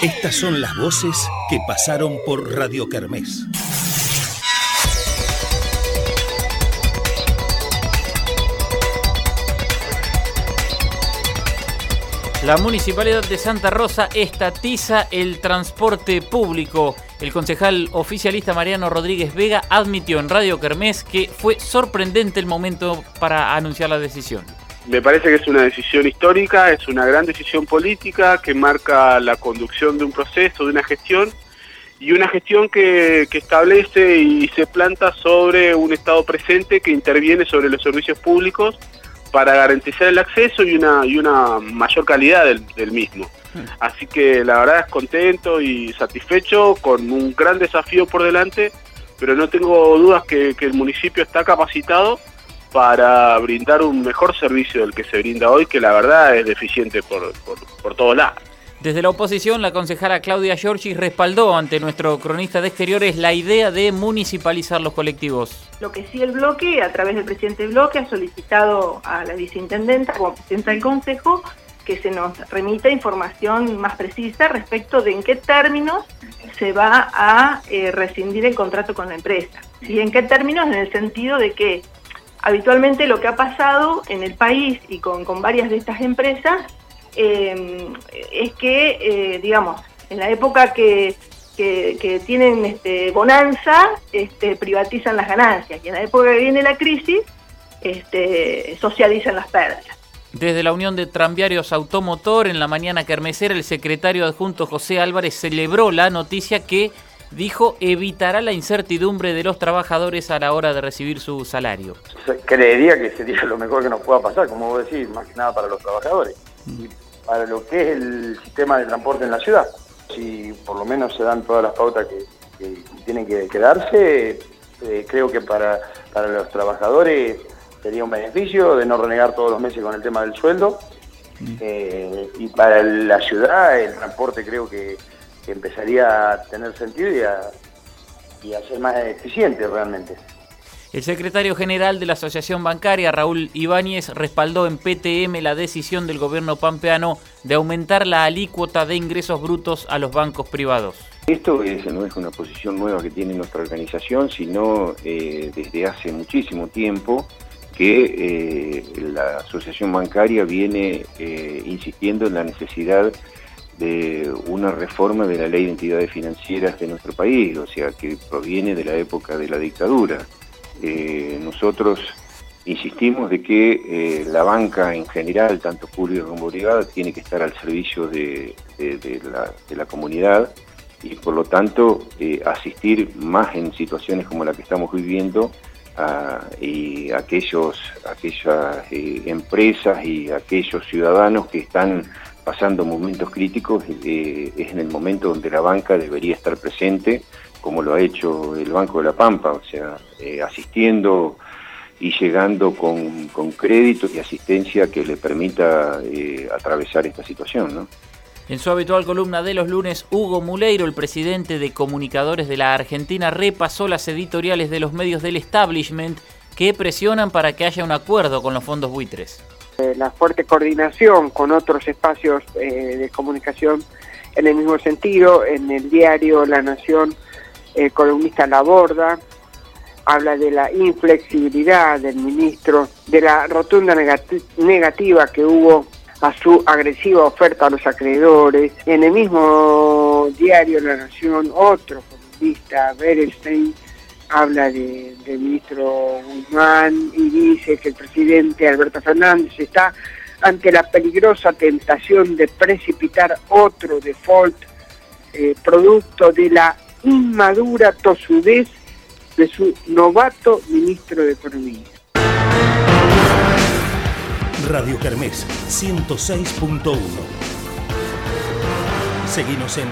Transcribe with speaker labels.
Speaker 1: Estas son las voces que pasaron por Radio Kermés.
Speaker 2: La Municipalidad de Santa Rosa estatiza el transporte público. El concejal oficialista Mariano Rodríguez Vega admitió en Radio Kermés que fue sorprendente el momento para anunciar la decisión.
Speaker 3: Me parece que es una decisión histórica, es una gran decisión política que marca la conducción de un proceso, de una gestión, y una gestión que, establece y se planta sobre un Estado presente que interviene sobre los servicios públicos para garantizar el acceso y una, y una mayor calidad del, mismo. Así que la verdad es contento y satisfecho con un gran desafío por delante, pero no tengo dudas que, que el municipio está capacitado para brindar un mejor servicio del que se brinda hoy, que la verdad es deficiente por, por, todos lados.
Speaker 2: Desde la oposición, la concejala Claudia Giorgi respaldó ante nuestro cronista de exteriores la idea de municipalizar los colectivos.
Speaker 4: Lo que sí el bloque, a través del presidente del bloque, ha solicitado a la viceintendenta como presidenta del consejo que se nos remita información más precisa respecto de en qué términos se va a eh, rescindir el contrato con la empresa. Y en qué términos en el sentido de que habitualmente lo que ha pasado en el país y con, varias de estas empresas em, es que, eh, digamos, en la época que, tienen este, bonanza, este, privatizan las ganancias y en la época que viene la crisis, este, socializan las pérdidas.
Speaker 2: Desde la Unión de Tranviarios Automotor, en la mañana kermesera, el secretario adjunto José Álvarez celebró la noticia que dijo evitará la incertidumbre de los trabajadores a la hora de recibir su salario.
Speaker 5: Creería que sería lo mejor que nos pueda pasar, como vos decís, más que nada para los trabajadores y para lo que es el sistema de transporte en la ciudad. Si por lo menos se dan todas las pautas que, tienen que, quedarse, eh, creo que para, para los trabajadores sería un beneficio de no renegar todos los meses con el tema del sueldo. Eh, y para la ciudad el transporte creo que empezaría a tener sentido y a, y a ser más eficiente realmente.
Speaker 2: El secretario general de la Asociación Bancaria, Raúl Ibáñez, respaldó en PTM la decisión del gobierno pampeano de aumentar la alícuota de ingresos brutos a los bancos privados.
Speaker 6: Esto no es una posición nueva que tiene nuestra organización, sino eh, desde hace muchísimo tiempo que eh, la Asociación Bancaria viene eh, insistiendo en la necesidad de una reforma de la ley de entidades financieras de nuestro país, o sea, que proviene de la época de la dictadura. Eh, nosotros insistimos de que eh, la banca en general, tanto pública como privada, tiene que estar al servicio de, la, comunidad y por lo tanto eh, asistir más en situaciones como la que estamos viviendo a, y aquellos, aquellas empresas y aquellos ciudadanos que están pasando momentos críticos, eh, es en el momento donde la banca debería estar presente, como lo ha hecho el Banco de la Pampa, o sea, eh, asistiendo y llegando con, con, crédito y asistencia que le permita eh, atravesar esta situación.
Speaker 2: En su habitual columna de los lunes, Hugo Muleiro, el presidente de Comunicadores de la Argentina, repasó las editoriales de los medios del establishment que presionan para que haya un acuerdo con los fondos buitres.
Speaker 7: Eh, la fuerte coordinación con otros espacios eh, de comunicación en el mismo sentido. En el diario La Nación, el columnista La Borda habla de la inflexibilidad del ministro, de la rotunda negativa que hubo a su agresiva oferta a los acreedores. En el mismo diario La Nación, otro columnista, Berenstein, habla de, del ministro Guzmán y dice que el presidente Alberto Fernández está ante la peligrosa tentación de precipitar otro default eh, producto de la inmadura tosudez de su novato ministro de Economía.
Speaker 1: Radio Kermés 106.1 Seguimos en